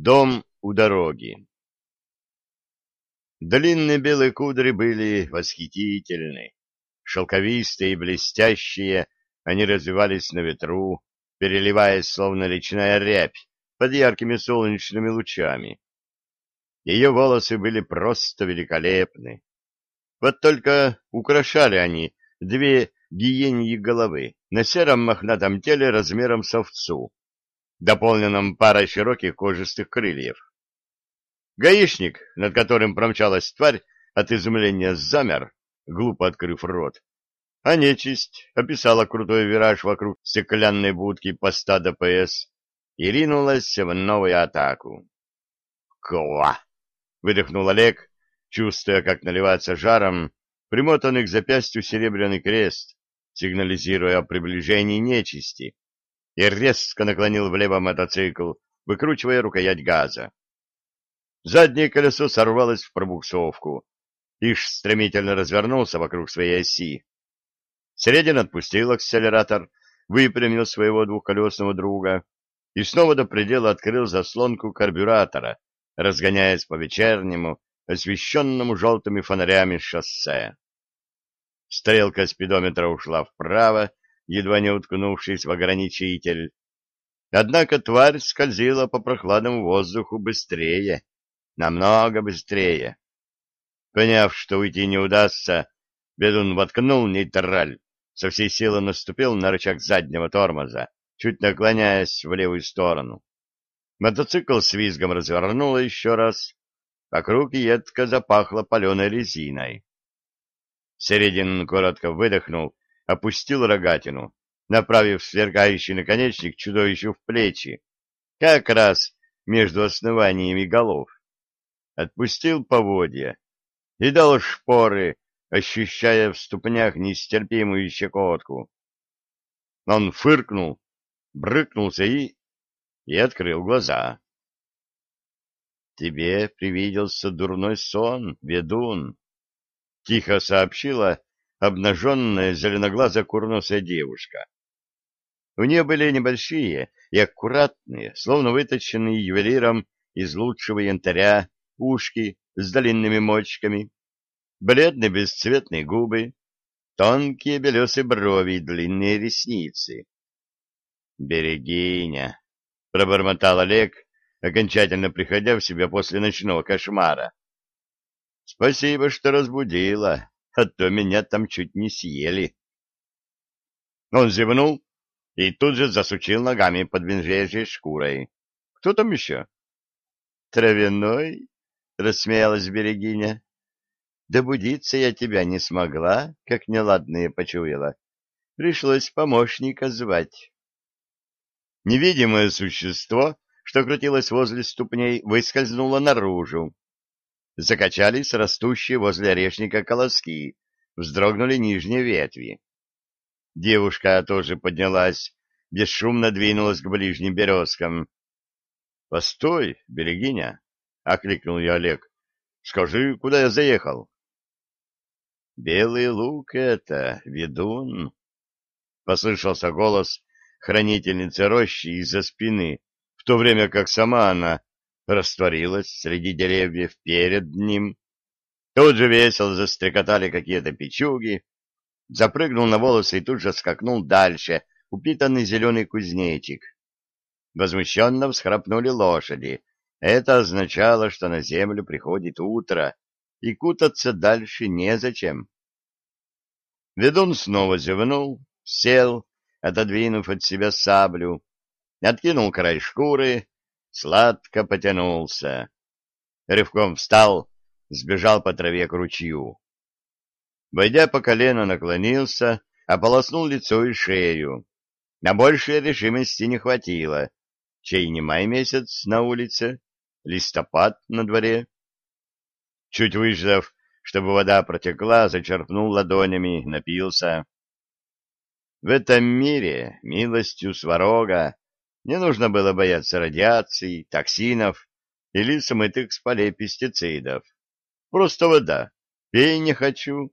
Дом у дороги. Длинные белые кудри были восхитительны. Шелковистые и блестящие, они развивались на ветру, переливаясь, словно речная рябь, под яркими солнечными лучами. Ее волосы были просто великолепны. Вот только украшали они две гиеньи головы на сером мохнатом теле размером с овцу, дополненном парой широких кожистых крыльев. Гаишник, над которым промчалась тварь, от изумления замер, глупо открыв рот, а нечисть описала крутой вираж вокруг стеклянной будки поста ДПС и ринулась в новую атаку. «Ква!» — выдохнул Олег, чувствуя, как наливается жаром примотанный к запястью серебряный крест, сигнализируя о приближении нечисти и резко наклонил влево мотоцикл, выкручивая рукоять газа. Заднее колесо сорвалось в пробуксовку. Иш стремительно развернулся вокруг своей оси. Середин отпустил акселератор, выпрямил своего двухколесного друга и снова до предела открыл заслонку карбюратора, разгоняясь по вечернему, освещенному желтыми фонарями шоссе. Стрелка спидометра ушла вправо, едва не уткнувшись в ограничитель. Однако тварь скользила по прохладному воздуху быстрее, намного быстрее. Поняв, что уйти не удастся, Бедун воткнул нейтраль, со всей силы наступил на рычаг заднего тормоза, чуть наклоняясь в левую сторону. Мотоцикл с визгом развернуло еще раз. Вокруг едко запахло паленой резиной. Середин коротко выдохнул опустил рогатину, направив сверкающий наконечник чудовищу в плечи, как раз между основаниями голов. Отпустил поводья и дал шпоры, ощущая в ступнях нестерпимую щекотку. Он фыркнул, брыкнулся и... и открыл глаза. — Тебе привиделся дурной сон, ведун, — тихо сообщила обнаженная зеленоглазая курносая девушка. У нее были небольшие и аккуратные, словно выточенные ювелиром из лучшего янтаря, ушки с длинными мочками, бледные бесцветные губы, тонкие белесые брови и длинные ресницы. «Берегиня!» — пробормотал Олег, окончательно приходя в себя после ночного кошмара. «Спасибо, что разбудила а то меня там чуть не съели. Он зевнул и тут же засучил ногами под медвежьей шкурой. Кто там еще? Травяной? Рассмеялась Берегиня. Добудиться я тебя не смогла, как неладные почуяла. Пришлось помощника звать. Невидимое существо, что крутилось возле ступней, выскользнуло наружу, Закачались растущие возле орешника колоски, вздрогнули нижние ветви. Девушка тоже поднялась, бесшумно двинулась к ближним березкам. — Постой, берегиня! — окликнул я Олег. — Скажи, куда я заехал? — Белый лук это, ведун! — послышался голос хранительницы рощи из-за спины, в то время как сама она растворилась среди деревьев перед ним. Тут же весело застрекотали какие-то печуги, запрыгнул на волосы и тут же скакнул дальше, упитанный зеленый кузнечик. Возмущенно всхрапнули лошади. Это означало, что на землю приходит утро, и кутаться дальше незачем. Ведун снова зевнул, сел, отодвинув от себя саблю, откинул край шкуры, сладко потянулся. Рывком встал, сбежал по траве к ручью. Войдя по колено, наклонился, ополоснул лицо и шею. На большей решимости не хватило. Чей не май месяц на улице, листопад на дворе. Чуть выждав, чтобы вода протекла, зачерпнул ладонями, напился. В этом мире, милостью сварога, не нужно было бояться радиации, токсинов или смытых с полей пестицидов. Просто вода. Пей не хочу.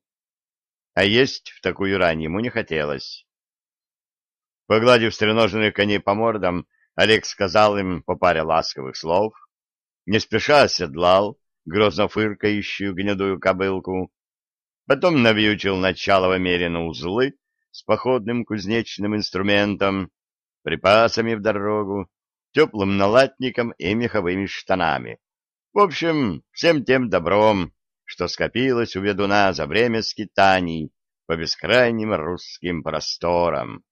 А есть в такую рань ему не хотелось. Погладив стреноженных коней по мордам, Олег сказал им по паре ласковых слов, не спеша оседлал грозно фыркающую гнедую кобылку, потом навьючил начало мерено узлы с походным кузнечным инструментом, припасами в дорогу, теплым налатником и меховыми штанами. В общем, всем тем добром, что скопилось у ведуна за время скитаний по бескрайним русским просторам.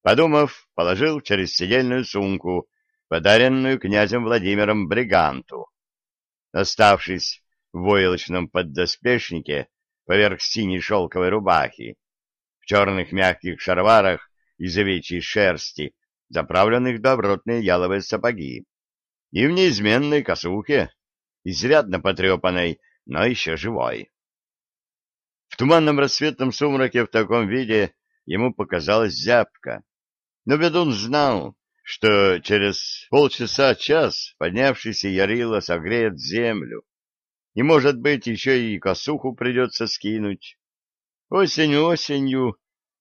Подумав, положил через сидельную сумку, подаренную князем Владимиром бриганту. Оставшись в войлочном поддоспешнике поверх синей шелковой рубахи, в черных мягких шароварах из овечьей шерсти, заправленных в добротные яловые сапоги, и в неизменной косухе, изрядно потрепанной, но еще живой. В туманном рассветном сумраке в таком виде ему показалась зябка. Но ведун знал, что через полчаса-час поднявшийся Ярила согреет землю, и, может быть, еще и косуху придется скинуть. Осень осенью,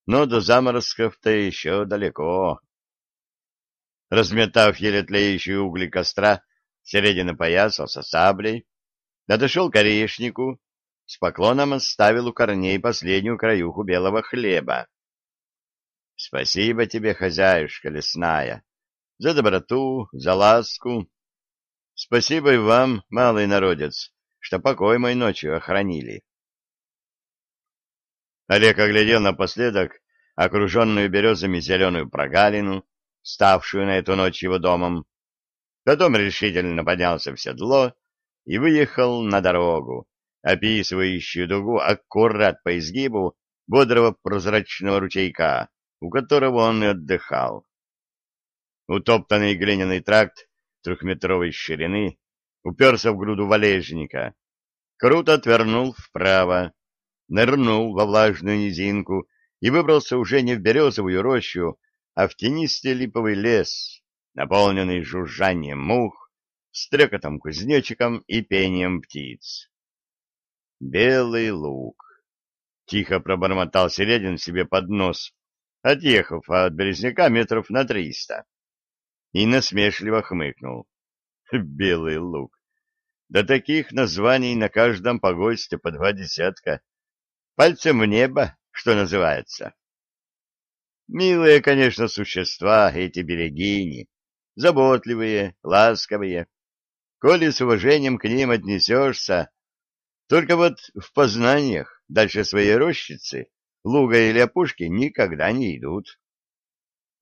но до заморозков-то еще далеко. Разметав еле тлеющие угли костра, середина пояса со саблей, подошел к орешнику, с поклоном оставил у корней последнюю краюху белого хлеба. — Спасибо тебе, хозяюшка лесная, за доброту, за ласку. Спасибо и вам, малый народец, что покой мой ночью охранили. Олег оглядел напоследок окруженную березами зеленую прогалину, ставшую на эту ночь его домом. Потом решительно поднялся в седло и выехал на дорогу, описывающую дугу аккурат по изгибу бодрого прозрачного ручейка, у которого он и отдыхал. Утоптанный глиняный тракт трехметровой ширины уперся в груду валежника, круто отвернул вправо, нырнул во влажную низинку и выбрался уже не в березовую рощу, а в тенистый липовый лес, наполненный жужжанием мух, стрекотом кузнечиком и пением птиц. Белый лук. Тихо пробормотал Середин себе под нос, отъехав от березняка метров на триста. И насмешливо хмыкнул. Белый лук. Да таких названий на каждом погосте по два десятка. Пальцем в небо, что называется. Милые, конечно, существа эти берегини, заботливые, ласковые. Коли с уважением к ним отнесешься, только вот в познаниях дальше своей рощицы луга или опушки никогда не идут.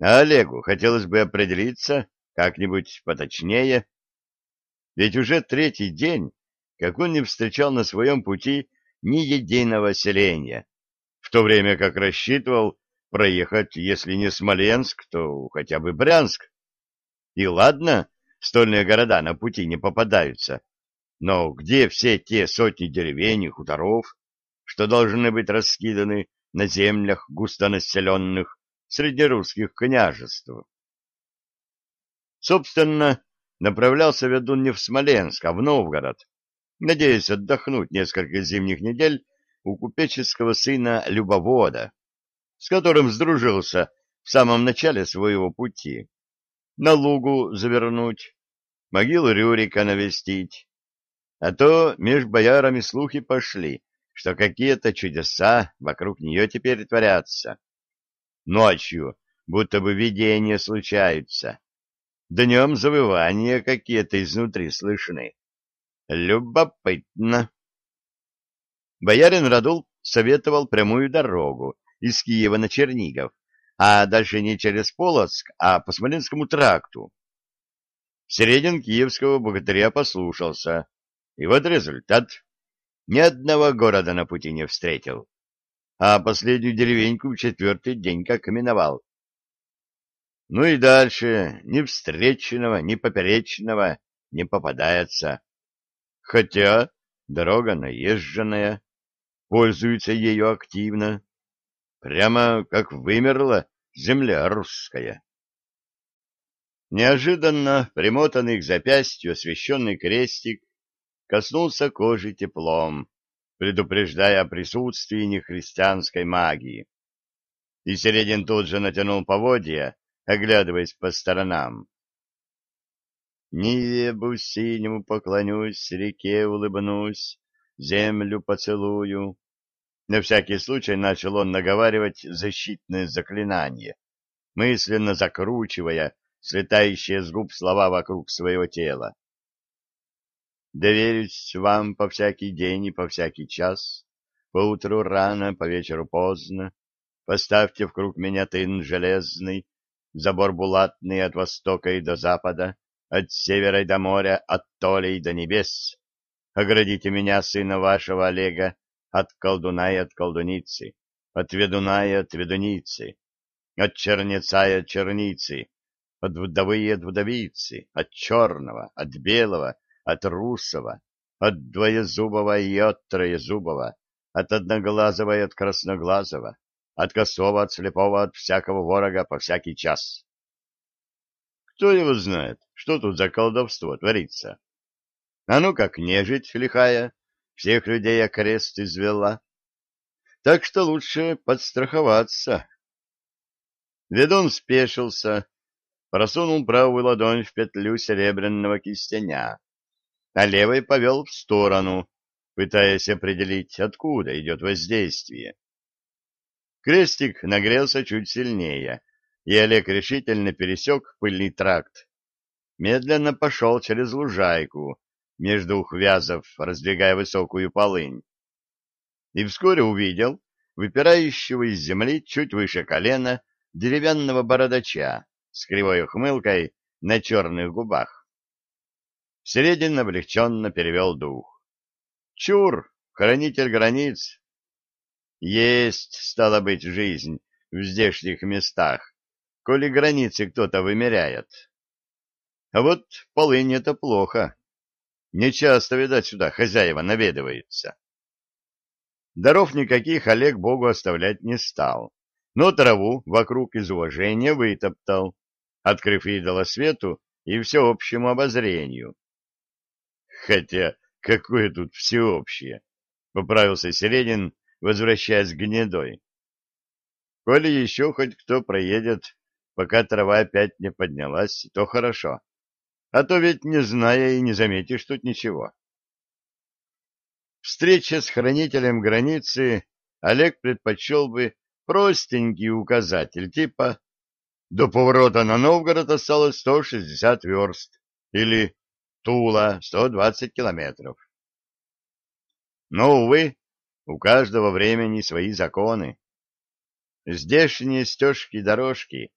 А Олегу хотелось бы определиться как-нибудь поточнее, ведь уже третий день, как он не встречал на своем пути ни единого селения, в то время как рассчитывал проехать, если не Смоленск, то хотя бы Брянск. И ладно, стольные города на пути не попадаются, но где все те сотни деревень и хуторов, что должны быть раскиданы на землях густонаселенных среднерусских княжеств? Собственно, направлялся ведун не в Смоленск, а в Новгород, надеясь отдохнуть несколько зимних недель у купеческого сына Любовода, с которым сдружился в самом начале своего пути, на лугу завернуть, могилу Рюрика навестить. А то меж боярами слухи пошли, что какие-то чудеса вокруг нее теперь творятся. Ночью будто бы видения случаются. Днем завывания какие-то изнутри слышны. Любопытно. Боярин Радул советовал прямую дорогу, из Киева на Чернигов, а дальше не через Полоцк, а по Смоленскому тракту. Середин киевского богатыря послушался, и вот результат. Ни одного города на пути не встретил, а последнюю деревеньку в четвертый день как миновал. Ну и дальше ни встречного, ни поперечного не попадается. Хотя дорога наезженная, пользуется ею активно. Прямо как вымерла земля русская. Неожиданно примотанный к запястью освещенный крестик коснулся кожи теплом, предупреждая о присутствии нехристианской магии. И Середин тут же натянул поводья, оглядываясь по сторонам. Небу синему поклонюсь, реке улыбнусь, землю поцелую. На всякий случай начал он наговаривать защитное заклинание, мысленно закручивая слетающие с губ слова вокруг своего тела. Доверюсь вам по всякий день и по всякий час, по утру рано, по вечеру поздно. Поставьте в круг меня тын железный, забор булатный от востока и до запада, от севера до моря, от толей до небес. Оградите меня, сына вашего Олега, от колдуна и от колдуницы, от ведуна и от ведуницы, от чернеца и от черницы, от вдовы и от вдовицы, от черного, от белого, от русого, от двоезубого и от троезубого, от одноглазого и от красноглазого, от косого, от слепого, от всякого ворога по всякий час. Кто его знает, что тут за колдовство творится? А ну как нежить лихая, всех людей окрест извела. Так что лучше подстраховаться. Ведун спешился, просунул правую ладонь в петлю серебряного кистеня, а левой повел в сторону, пытаясь определить, откуда идет воздействие. Крестик нагрелся чуть сильнее, и Олег решительно пересек пыльный тракт. Медленно пошел через лужайку, между двух вязов, раздвигая высокую полынь. И вскоре увидел выпирающего из земли чуть выше колена деревянного бородача с кривой ухмылкой на черных губах. Середин облегченно перевел дух. Чур, хранитель границ. Есть, стало быть, жизнь в здешних местах, коли границы кто-то вымеряет. А вот полынь — это плохо. Нечасто, видать, сюда хозяева наведываются. Даров никаких Олег Богу оставлять не стал, но траву вокруг из уважения вытоптал, открыв идола свету и всеобщему обозрению. Хотя какое тут всеобщее, — поправился Середин, возвращаясь к гнедой. Коли еще хоть кто проедет, пока трава опять не поднялась, то хорошо. А то ведь, не зная и не заметишь тут ничего. Встреча с хранителем границы Олег предпочел бы простенький указатель, типа «До поворота на Новгород осталось 160 верст» или «Тула 120 километров». Но, увы, у каждого времени свои законы. Здешние стежки-дорожки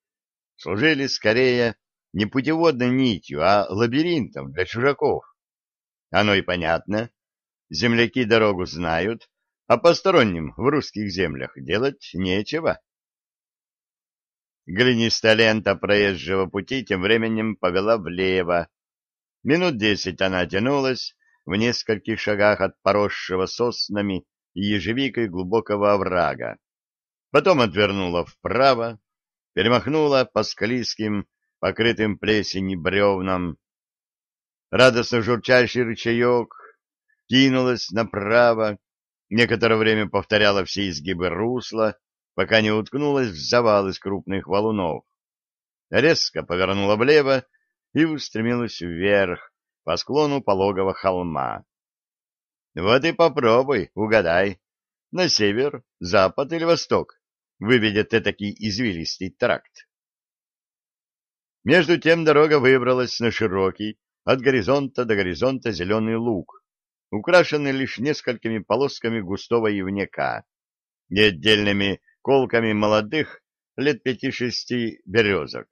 служили скорее не путеводной нитью, а лабиринтом для чужаков. Оно и понятно. Земляки дорогу знают, а посторонним в русских землях делать нечего. Глинистая лента проезжего пути тем временем повела влево. Минут десять она тянулась в нескольких шагах от поросшего соснами и ежевикой глубокого оврага. Потом отвернула вправо, перемахнула по склизким покрытым плесенью бревнам. Радостно журчащий рычаек кинулась направо, некоторое время повторяла все изгибы русла, пока не уткнулась в завал из крупных валунов. Резко повернула влево и устремилась вверх по склону пологого холма. Вот и попробуй, угадай, на север, запад или восток выведет этакий извилистый тракт. Между тем дорога выбралась на широкий, от горизонта до горизонта зеленый луг, украшенный лишь несколькими полосками густого ивняка и отдельными колками молодых лет пяти-шести березок.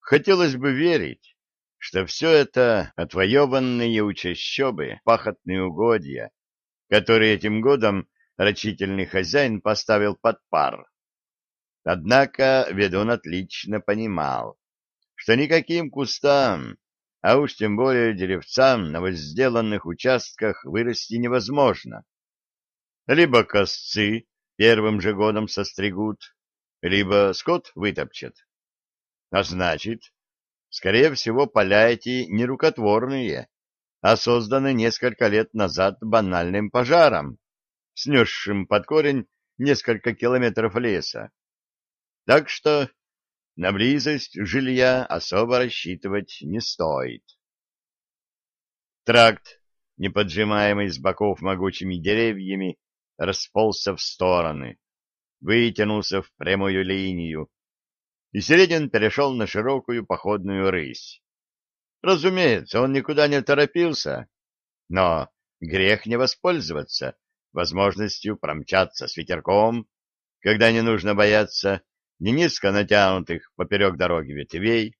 Хотелось бы верить, что все это отвоеванные у чащобы пахотные угодья, которые этим годом рачительный хозяин поставил под пар. Однако ведун отлично понимал, что никаким кустам, а уж тем более деревцам на возделанных участках вырасти невозможно. Либо косцы первым же годом состригут, либо скот вытопчет. А значит, скорее всего, поля эти не рукотворные, а созданы несколько лет назад банальным пожаром, снесшим под корень несколько километров леса. Так что на близость жилья особо рассчитывать не стоит. Тракт, не поджимаемый с боков могучими деревьями, расползся в стороны, вытянулся в прямую линию, и Середин перешел на широкую походную рысь. Разумеется, он никуда не торопился, но грех не воспользоваться возможностью промчаться с ветерком, когда не нужно бояться ни низко натянутых поперек дороги ветвей,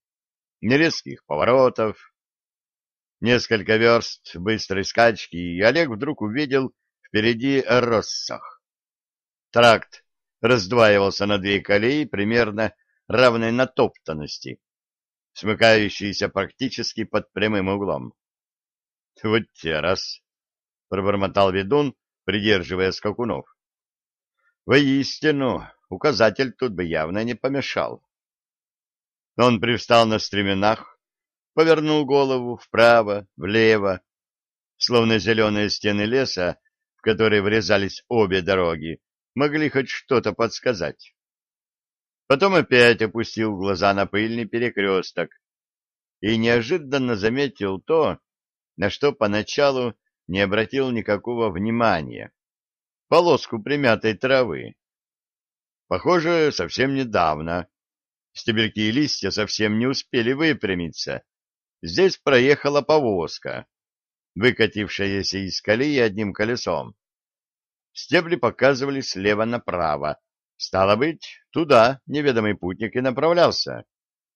ни резких поворотов. Несколько верст быстрой скачки, и Олег вдруг увидел впереди Россах. Тракт раздваивался на две колеи примерно равной натоптанности, смыкающиеся практически под прямым углом. — Вот те раз! — пробормотал ведун, придерживая скакунов. — Воистину, указатель тут бы явно не помешал. Он привстал на стременах, повернул голову вправо, влево, словно зеленые стены леса, в которые врезались обе дороги, могли хоть что-то подсказать. Потом опять опустил глаза на пыльный перекресток и неожиданно заметил то, на что поначалу не обратил никакого внимания. Полоску примятой травы. Похоже, совсем недавно. Стебельки и листья совсем не успели выпрямиться. Здесь проехала повозка, выкатившаяся из колеи одним колесом. Стебли показывали слева направо. Стало быть, туда неведомый путник и направлялся.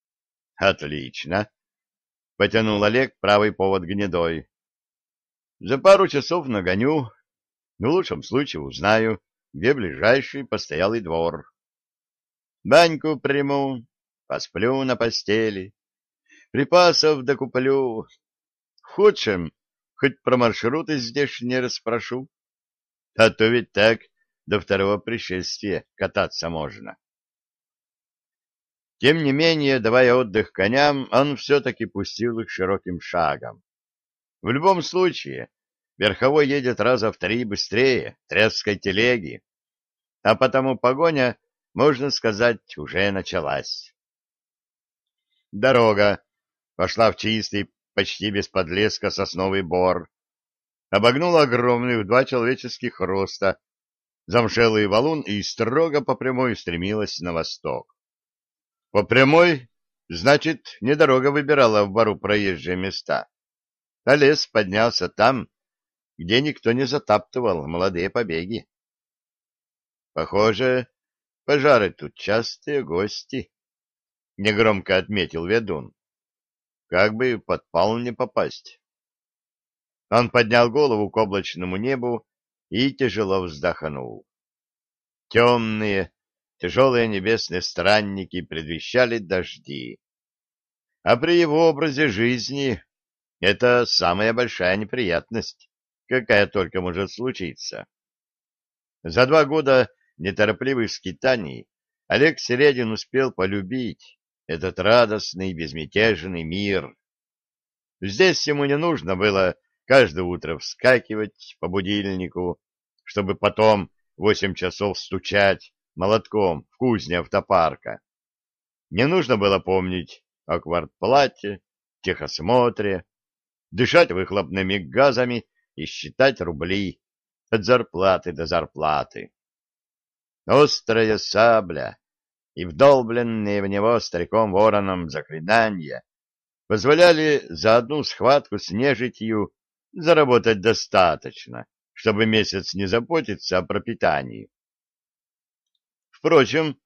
— Отлично! — потянул Олег правый повод гнедой. — За пару часов нагоню, в лучшем случае узнаю, где ближайший постоялый двор. Баньку приму, посплю на постели, припасов докуплю. В хоть про маршруты здешние расспрошу. А то ведь так до второго пришествия кататься можно. Тем не менее, давая отдых коням, он все-таки пустил их широким шагом. В любом случае, верховой едет раза в три быстрее тряской телеги, а потому погоня, можно сказать, уже началась. Дорога пошла в чистый, почти без подлеска сосновый бор, обогнула огромный в два человеческих роста замшелый валун и строго по прямой стремилась на восток. По прямой, значит, не дорога выбирала в бару проезжие места, а лес поднялся там, где никто не затаптывал молодые побеги. Похоже, пожары тут частые гости, — негромко отметил ведун. Как бы подпал не попасть. Он поднял голову к облачному небу и тяжело вздохнул. Темные, тяжелые небесные странники предвещали дожди. А при его образе жизни это самая большая неприятность, какая только может случиться. За два года неторопливых скитаний Олег Середин успел полюбить этот радостный, безмятежный мир. Здесь ему не нужно было каждое утро вскакивать по будильнику, чтобы потом восемь часов стучать молотком в кузне автопарка. Не нужно было помнить о квартплате, техосмотре, дышать выхлопными газами и считать рубли от зарплаты до зарплаты. Острая сабля и вдолбленные в него стариком-вороном заклинания позволяли за одну схватку с нежитью заработать достаточно, чтобы месяц не заботиться о пропитании. Впрочем,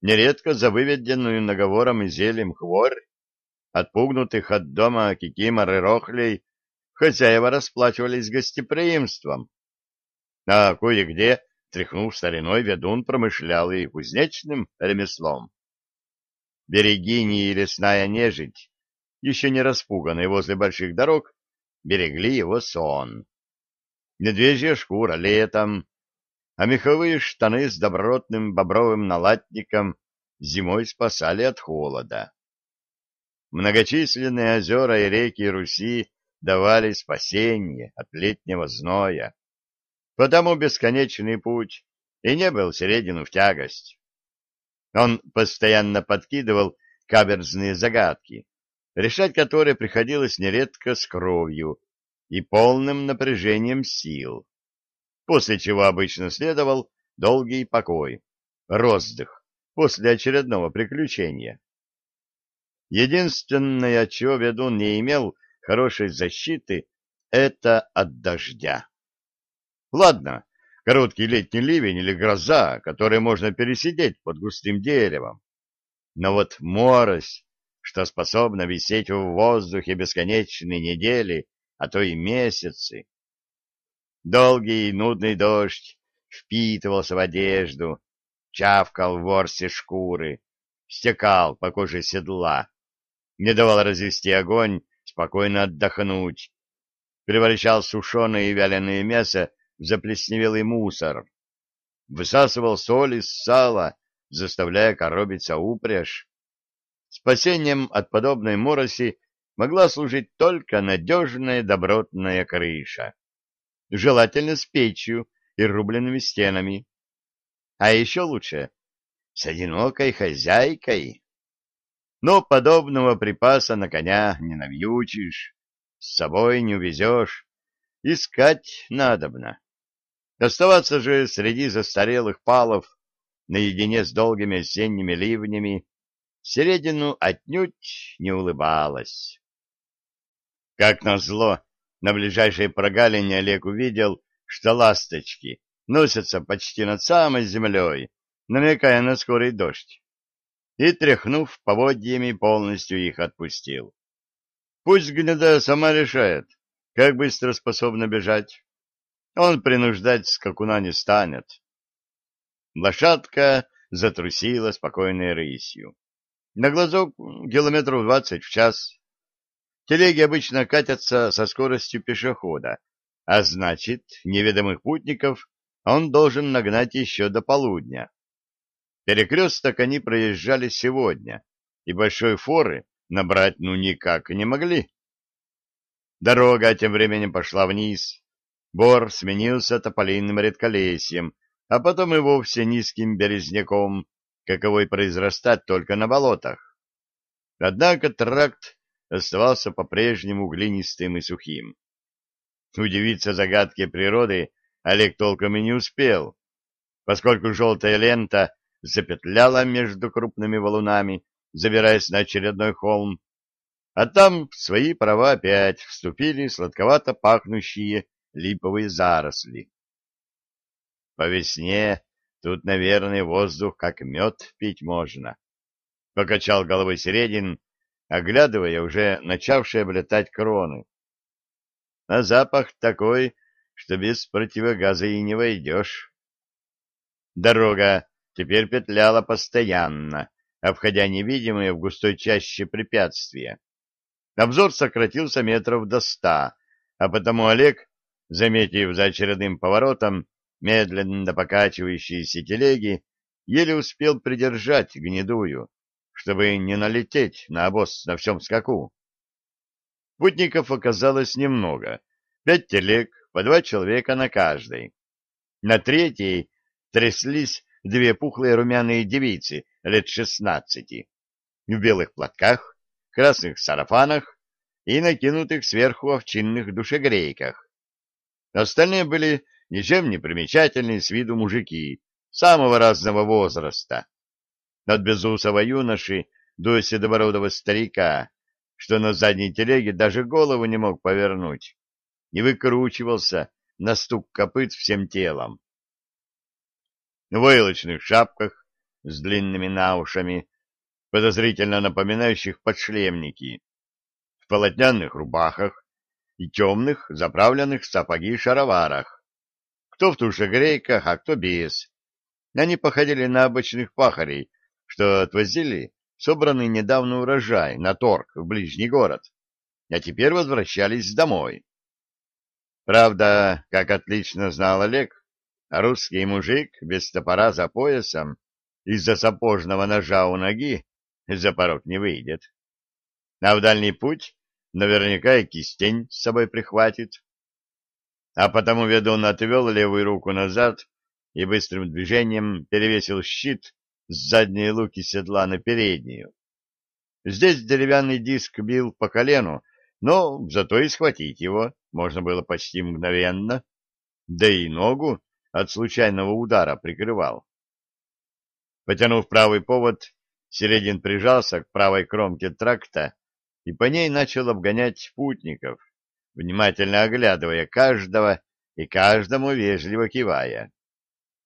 нередко за выведенную наговором и зельем хворь, отпугнутых от дома кикимор и рохлей, хозяева расплачивались гостеприимством, а кое-где, тряхнув стариной, ведун промышлял и кузнечным ремеслом. Берегини и лесная нежить, еще не распуганные возле больших дорог, берегли его сон медвежья шкура летом, а меховые штаны с добротным бобровым налатником зимой спасали от холода. Многочисленные озера и реки Руси давали спасение от летнего зноя. Потому бесконечный путь и не был середину в тягость. Он постоянно подкидывал каверзные загадки, решать которые приходилось нередко с кровью и полным напряжением сил, после чего обычно следовал долгий покой, роздых после очередного приключения. Единственное, чего ведун не имел хорошей защиты, это от дождя. Ладно, короткий летний ливень или гроза, которые можно пересидеть под густым деревом. Но вот морось, что способна висеть в воздухе бесконечные недели, а то и месяцы. Долгий и нудный дождь впитывался в одежду, чавкал в ворсе шкуры, стекал по коже седла, не давал развести огонь, спокойно отдохнуть, превращал сушеное и вяленое мясо в заплесневелый мусор, высасывал соль из сала, заставляя коробиться упряжь. Спасением от подобной мороси могла служить только надежная добротная крыша, желательно с печью и рубленными стенами. А еще лучше с одинокой хозяйкой. Но подобного припаса на коня не навьючишь, с собой не увезешь, искать надобно. Оставаться же среди застарелых палов наедине с долгими осенними ливнями Середину отнюдь не улыбалась. Как назло, на ближайшей прогалине Олег увидел, что ласточки носятся почти над самой землей, намекая на скорый дождь, и, тряхнув поводьями, полностью их отпустил. Пусть гнеда сама решает, как быстро способна бежать. Он принуждать скакуна не станет. Лошадка затрусила спокойной рысью. На глазок километров двадцать в час. Телеги обычно катятся со скоростью пешехода, а значит, неведомых путников он должен нагнать еще до полудня. Перекресток они проезжали сегодня, и большой форы набрать ну никак не могли. Дорога тем временем пошла вниз. Бор сменился тополиным редколесьем, а потом и вовсе низким березняком, каковой произрастать только на болотах. Однако тракт оставался по-прежнему глинистым и сухим. Удивиться загадке природы Олег толком и не успел, поскольку желтая лента запетляла между крупными валунами, забираясь на очередной холм, а там свои права опять вступили сладковато пахнущие липовые заросли. По весне тут, наверное, воздух как мед пить можно. Покачал головой Середин, оглядывая уже начавшие облетать кроны. А запах такой, что без противогаза и не войдешь. Дорога теперь петляла постоянно, обходя невидимые в густой чаще препятствия. Обзор сократился метров до ста, а потому Олег, заметив за очередным поворотом медленно покачивающиеся телеги, еле успел придержать гнедую, чтобы не налететь на обоз на всем скаку. Путников оказалось немного, пять телег, по два человека на каждой. На третьей тряслись две пухлые румяные девицы лет шестнадцати, в белых платках, красных сарафанах и накинутых сверху овчинных душегрейках. Остальные были ничем не примечательные с виду мужики самого разного возраста, от безусого юноши до седобородого старика, что на задней телеге даже голову не мог повернуть, не выкручивался на стук копыт всем телом. В войлочных шапках с длинными наушами подозрительно напоминающих подшлемники, в полотняных рубахах и темных, заправленных в сапоги шароварах. Кто в тушегрейках, а кто без. Они походили на обычных пахарей, что отвозили собранный недавно урожай на торг в ближний город, а теперь возвращались домой. Правда, как отлично знал Олег, русский мужик без топора за поясом из-за сапожного ножа у ноги за порог не выйдет. А в дальний путь наверняка и кистень с собой прихватит. А потому ведун отвел левую руку назад и быстрым движением перевесил щит с задней луки седла на переднюю. Здесь деревянный диск бил по колену, но зато и схватить его можно было почти мгновенно, да и ногу от случайного удара прикрывал. Потянув правый повод, Середин прижался к правой кромке тракта и по ней начал обгонять путников, внимательно оглядывая каждого и каждому вежливо кивая.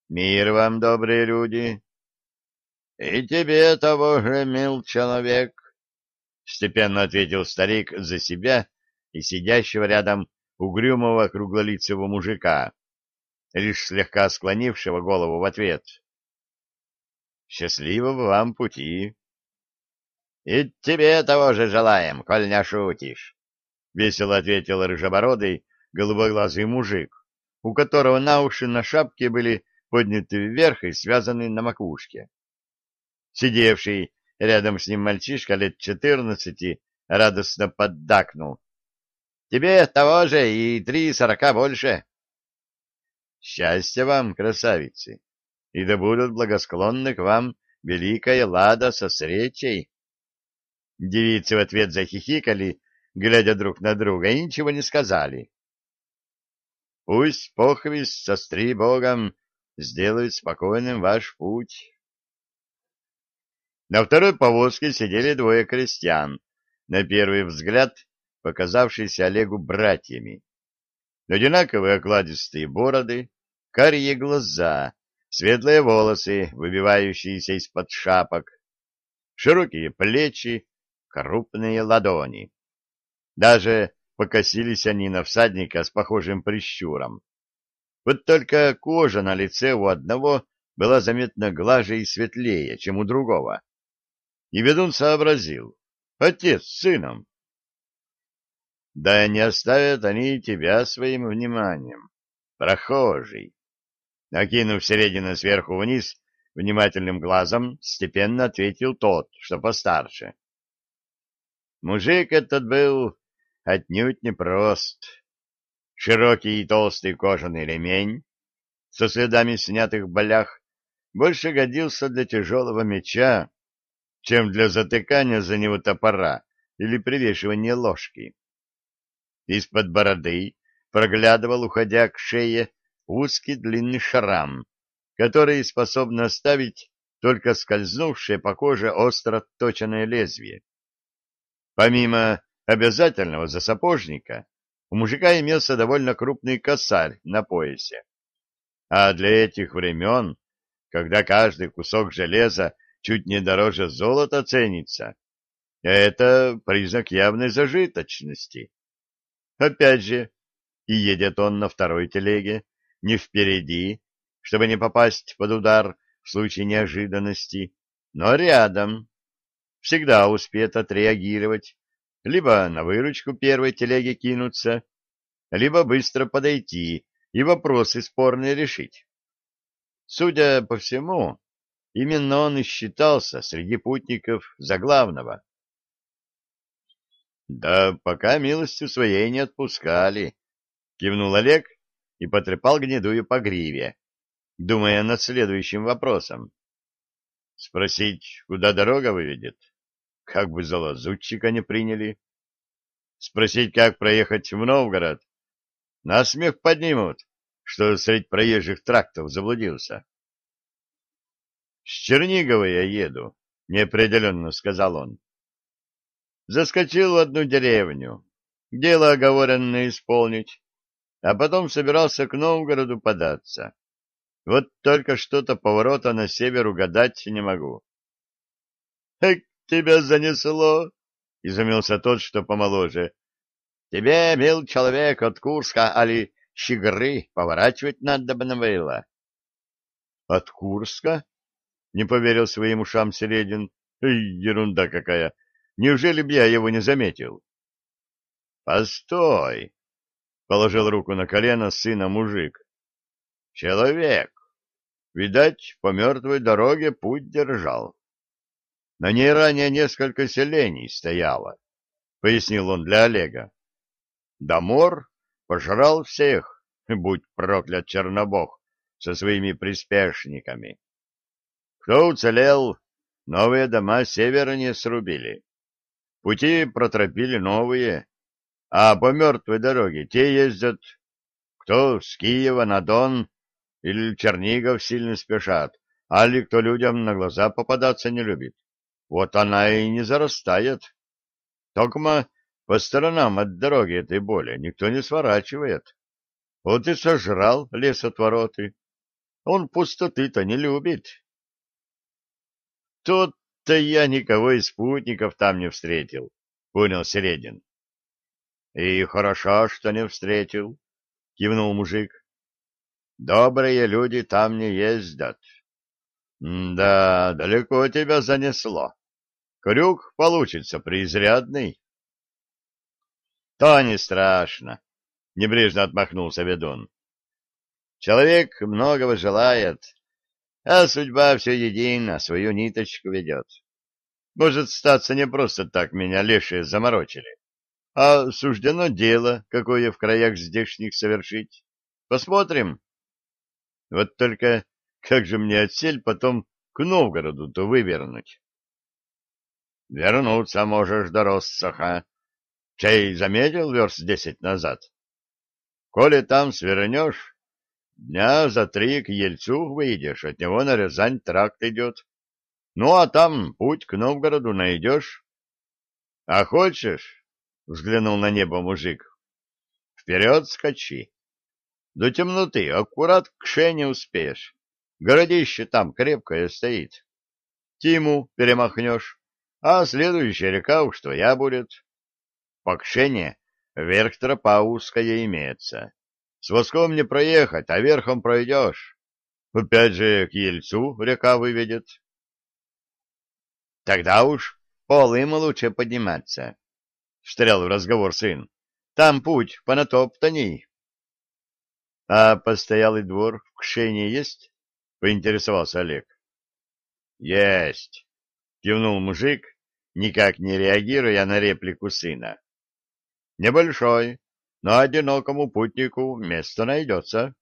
«Мир вам, добрые люди!» «И тебе того же, мил человек!» — степенно ответил старик за себя и сидящего рядом угрюмого круглолицего мужика, лишь слегка склонившего голову в ответ. Счастливого вам пути. — И тебе того же желаем, коль не шутишь, — весело ответил рыжебородый голубоглазый мужик, у которого на уши на шапке были подняты вверх и связаны на макушке. Сидевший рядом с ним мальчишка лет четырнадцати радостно поддакнул. — Тебе того же и три сорока больше. — Счастья вам, красавицы! и да будут благосклонны к вам великая лада со встречей. Девицы в ответ захихикали, глядя друг на друга, и ничего не сказали. Пусть похвист со стри богом сделает спокойным ваш путь. На второй повозке сидели двое крестьян, на первый взгляд показавшиеся Олегу братьями. Одинаковые окладистые бороды, карие глаза светлые волосы, выбивающиеся из-под шапок, широкие плечи, крупные ладони. Даже покосились они на всадника с похожим прищуром. Вот только кожа на лице у одного была заметно глаже и светлее, чем у другого. И ведун сообразил. Отец с сыном. Да не оставят они тебя своим вниманием, прохожий. Накинув середину сверху вниз, внимательным глазом степенно ответил тот, что постарше. Мужик этот был отнюдь непрост. Широкий и толстый кожаный ремень со следами снятых болях больше годился для тяжелого меча, чем для затыкания за него топора или привешивания ложки. Из-под бороды проглядывал, уходя к шее, узкий длинный шрам, который способно оставить только скользнувшее по коже остро точенное лезвие. Помимо обязательного за сапожника, у мужика имелся довольно крупный косарь на поясе. А для этих времен, когда каждый кусок железа чуть не дороже золота ценится, это признак явной зажиточности. Опять же, и едет он на второй телеге, не впереди, чтобы не попасть под удар в случае неожиданности, но рядом. Всегда успеет отреагировать, либо на выручку первой телеги кинуться, либо быстро подойти и вопросы спорные решить. Судя по всему, именно он и считался среди путников за главного. Да пока милостью своей не отпускали, кивнул Олег и потрепал гнедую по гриве, думая над следующим вопросом. Спросить, куда дорога выведет? Как бы за лазутчика не приняли. Спросить, как проехать в Новгород? На смех поднимут, что средь проезжих трактов заблудился. — С Чернигова я еду, — неопределенно сказал он. Заскочил в одну деревню. Дело оговоренное исполнить а потом собирался к Новгороду податься. Вот только что-то поворота на север угадать не могу. — Эх, тебя занесло! — изумился тот, что помоложе. — Тебе, мил человек, от Курска, али Щегры, поворачивать надо бы было. — От Курска? — не поверил своим ушам Середин. — Ерунда какая! Неужели б я его не заметил? — Постой! Положил руку на колено сына мужик. Человек. Видать, по мертвой дороге путь держал. На ней ранее несколько селений стояло, пояснил он для Олега. Дамор пожрал всех, будь проклят Чернобог, со своими приспешниками. Кто уцелел, новые дома севернее срубили. Пути протропили новые, а по мертвой дороге те ездят, кто с Киева на Дон или Чернигов сильно спешат, а ли кто людям на глаза попадаться не любит. Вот она и не зарастает. Токма по сторонам от дороги этой боли никто не сворачивает. Вот и сожрал лесотвороты. Он пустоты-то не любит. Тут-то я никого из спутников там не встретил, — понял Середин. — И хорошо, что не встретил, — кивнул мужик. — Добрые люди там не ездят. — Да, далеко тебя занесло. Крюк получится преизрядный. — То не страшно, — небрежно отмахнулся ведун. — Человек многого желает, а судьба все едино, свою ниточку ведет. Может, статься не просто так меня лешие заморочили, а суждено дело, какое в краях здешних совершить. Посмотрим. Вот только как же мне отсель потом к Новгороду-то вывернуть? Вернуться можешь до Россаха. Чей заметил верст десять назад? Коли там свернешь, Дня за три к Ельцу выйдешь, от него на Рязань тракт идет. Ну, а там путь к Новгороду найдешь. — А хочешь, — взглянул на небо мужик, — вперед скачи. До темноты аккурат к Шене успеешь. Городище там крепкое стоит. Тиму перемахнешь, а следующая река уж твоя будет. По Кшене вверх тропа узкая имеется. С воском не проехать, а верхом пройдешь. Опять же к Ельцу река выведет. Тогда уж полым лучше подниматься, — встрял в разговор сын. Там путь по натоптаней. — А постоялый двор в Кшене есть? — поинтересовался Олег. — Есть, — кивнул мужик, никак не реагируя на реплику сына. — Небольшой, но одинокому путнику место найдется.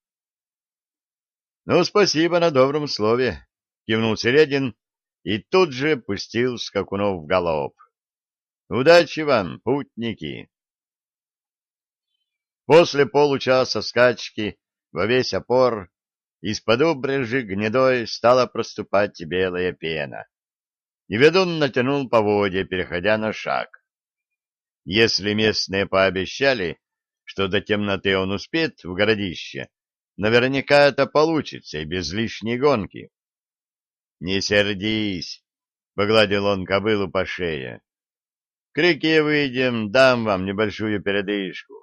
— Ну, спасибо на добром слове, — кивнул Середин и тут же пустил скакунов в галоп. — Удачи вам, путники! После получаса скачки во весь опор из-под убрежи гнедой стала проступать белая пена. И ведун натянул поводья, переходя на шаг. Если местные пообещали, что до темноты он успеет в городище, наверняка это получится и без лишней гонки. — Не сердись, — погладил он кобылу по шее. — К реке выйдем, дам вам небольшую передышку.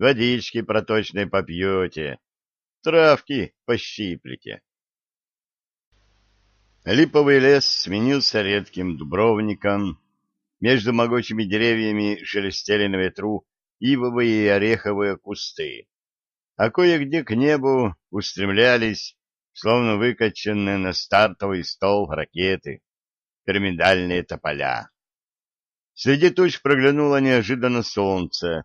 Водички проточной попьете, травки пощиплете. Липовый лес сменился редким дубровником. Между могучими деревьями шелестели на ветру ивовые и ореховые кусты, а кое-где к небу устремлялись, словно выкачанные на стартовый стол ракеты, пирамидальные тополя. Среди туч проглянуло неожиданно солнце.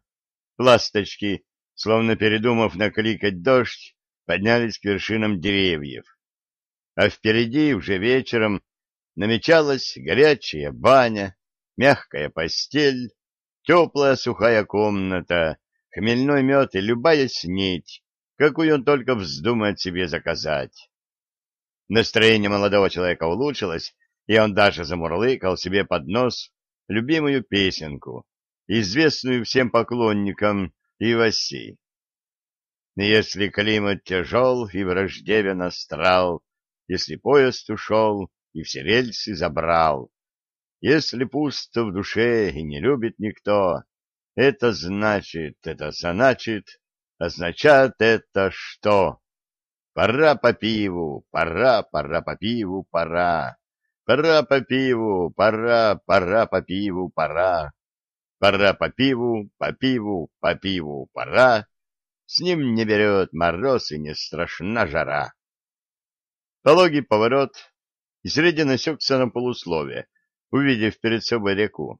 Ласточки, словно передумав накликать дождь, поднялись к вершинам деревьев. А впереди уже вечером намечалась горячая баня, мягкая постель, Теплая сухая комната, хмельной мед и любая снеть, какую он только вздумает себе заказать. Настроение молодого человека улучшилось, и он даже замурлыкал себе под нос любимую песенку, известную всем поклонникам Иваси. Если климат тяжел и враждебен астрал, если поезд ушел и все рельсы забрал, если пусто в душе и не любит никто, это значит, это значит, означает это что? Пора по пиву, пора, пора по пиву, пора. Пора по пиву, пора, пора по пиву, пора. Пора по пиву, по пиву, по пиву, пора. С ним не берет мороз и не страшна жара. Пологий поворот, и среди насекся на полусловие, увидев перед собой реку.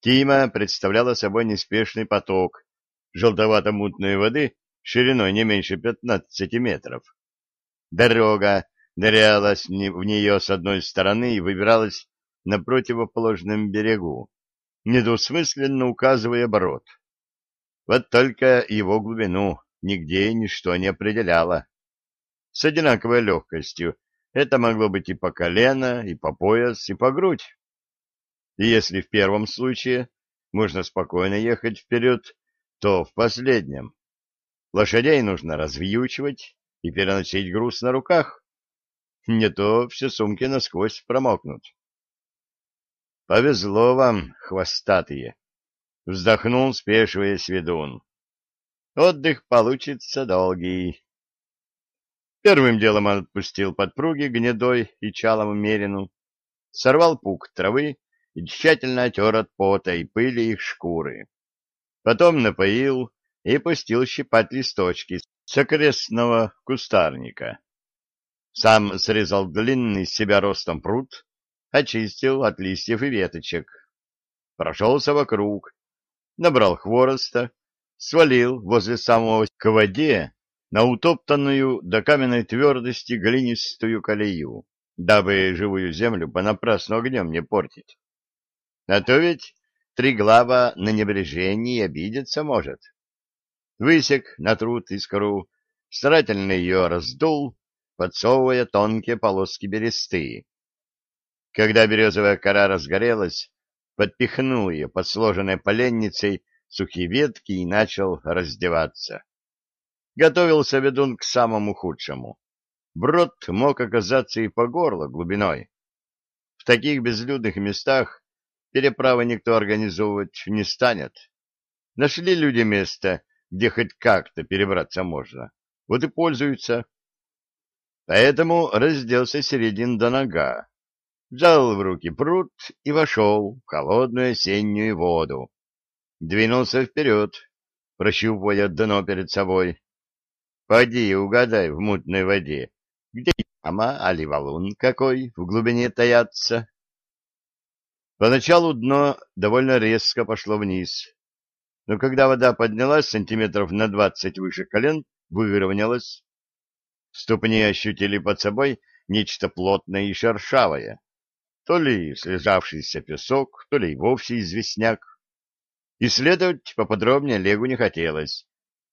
Тима представляла собой неспешный поток желтовато-мутной воды шириной не меньше 15 метров. Дорога, нырялась в нее с одной стороны и выбиралась на противоположном берегу, недвусмысленно указывая брод. Вот только его глубину нигде ничто не определяло. С одинаковой легкостью это могло быть и по колено, и по пояс, и по грудь. И если в первом случае можно спокойно ехать вперед, то в последнем лошадей нужно развьючивать и переносить груз на руках. Не то все сумки насквозь промокнут. Повезло вам, хвостатые, вздохнул, спешиваясь ведун. Отдых получится долгий. Первым делом отпустил подпруги гнедой и чалом мерину, сорвал пук травы и тщательно отер от пота и пыли их шкуры. Потом напоил и пустил щипать листочки с окрестного кустарника. Сам срезал длинный с себя ростом пруд, очистил от листьев и веточек. Прошелся вокруг, набрал хвороста, свалил возле самого к воде на утоптанную до каменной твердости глинистую колею, дабы живую землю понапрасну огнем не портить. А то ведь Триглава на небрежении обидеться может. Высек на труд искру, старательно ее раздул, подсовывая тонкие полоски бересты. Когда березовая кора разгорелась, подпихнул ее под сложенной поленницей сухие ветки и начал раздеваться. Готовился ведун к самому худшему. Брод мог оказаться и по горло глубиной. В таких безлюдных местах переправы никто организовывать не станет. Нашли люди место, где хоть как-то перебраться можно. Вот и пользуются. Поэтому разделся середин до нога, взял в руки пруд и вошел в холодную осеннюю воду. Двинулся вперед, прощупывая дно перед собой. Поди угадай в мутной воде, где яма, али валун какой в глубине таятся. Поначалу дно довольно резко пошло вниз, но когда вода поднялась сантиметров на двадцать выше колен, выровнялась. Ступни ощутили под собой нечто плотное и шершавое, то ли слежавшийся песок, то ли и вовсе известняк. Исследовать поподробнее Легу не хотелось.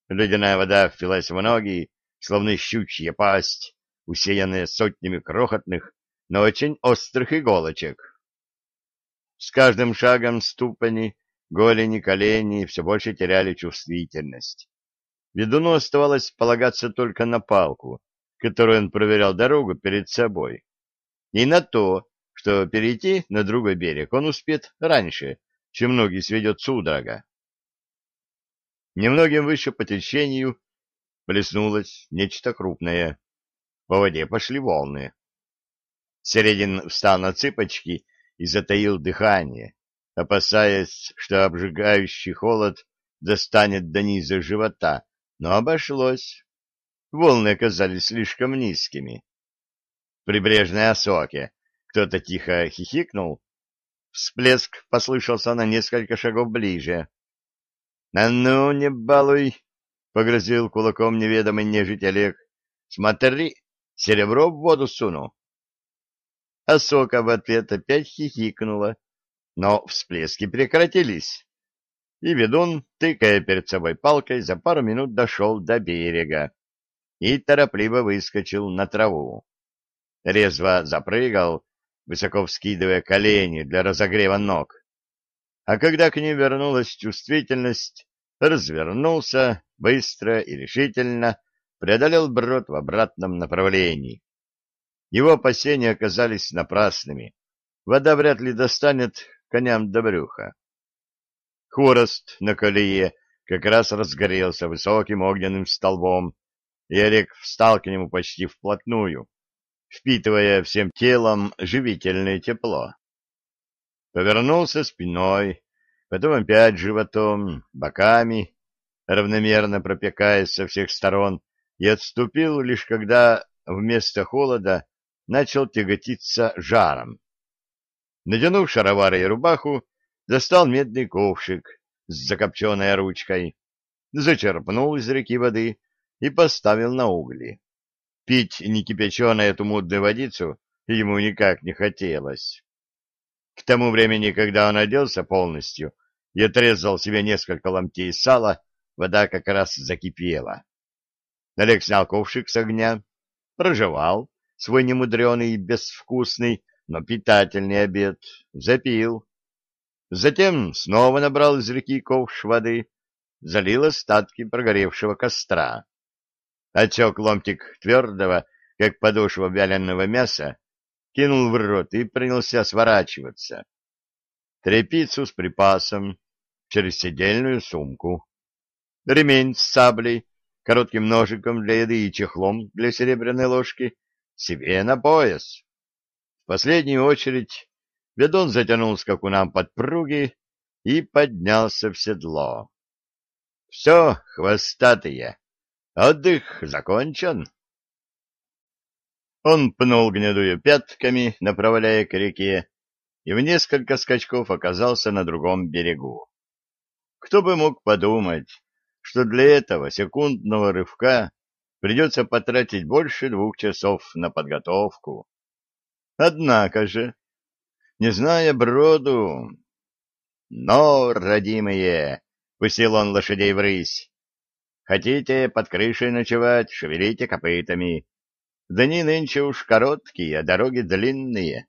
Ледяная вода впилась в ноги, словно щучья пасть, усеянная сотнями крохотных, но очень острых иголочек. С каждым шагом ступани, голени, колени все больше теряли чувствительность. Ведуну оставалось полагаться только на палку, которую он проверял дорогу перед собой, и на то, что перейти на другой берег он успеет раньше, чем ноги сведет судорога. Немногим выше по течению плеснулось нечто крупное. По воде пошли волны. Середин встал на цыпочки и затаил дыхание, опасаясь, что обжигающий холод достанет до низа живота, но обошлось. Волны оказались слишком низкими. В осоке кто-то тихо хихикнул. Всплеск послышался на несколько шагов ближе. — А ну, не балуй! — погрозил кулаком неведомый нежить Олег. — Смотри, серебро в воду суну. А сока в ответ опять хихикнула, но всплески прекратились, и ведун, тыкая перед собой палкой, за пару минут дошел до берега и торопливо выскочил на траву. Резво запрыгал, высоко вскидывая колени для разогрева ног. А когда к ним вернулась чувствительность, развернулся быстро и решительно, преодолел брод в обратном направлении. Его опасения оказались напрасными. Вода вряд ли достанет коням до брюха. Хворост на колее как раз разгорелся высоким огненным столбом, и встал к нему почти вплотную, впитывая всем телом живительное тепло. Повернулся спиной, потом опять животом, боками, равномерно пропекаясь со всех сторон, и отступил лишь когда вместо холода начал тяготиться жаром. Натянув шаровары и рубаху, достал медный ковшик с закопченной ручкой, зачерпнул из реки воды и поставил на угли. Пить не кипяченую эту мутную водицу ему никак не хотелось. К тому времени, когда он оделся полностью и отрезал себе несколько ломтей сала, вода как раз закипела. Олег снял ковшик с огня, прожевал свой немудреный и безвкусный, но питательный обед, запил. Затем снова набрал из реки ковш воды, залил остатки прогоревшего костра. Отсек ломтик твердого, как подошва вяленого мяса, кинул в рот и принялся сворачиваться. Трепицу с припасом через седельную сумку. Ремень с саблей, коротким ножиком для еды и чехлом для серебряной ложки себе на пояс. В последнюю очередь ведун затянул скакунам подпруги и поднялся в седло. — Все, хвостатые, отдых закончен. Он пнул гнедую пятками, направляя к реке, и в несколько скачков оказался на другом берегу. Кто бы мог подумать, что для этого секундного рывка придется потратить больше двух часов на подготовку. Однако же, не зная броду... Но, родимые, — пустил он лошадей в рысь, — хотите под крышей ночевать, шевелите копытами. Дни нынче уж короткие, а дороги длинные.